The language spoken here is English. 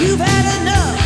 You've had enough.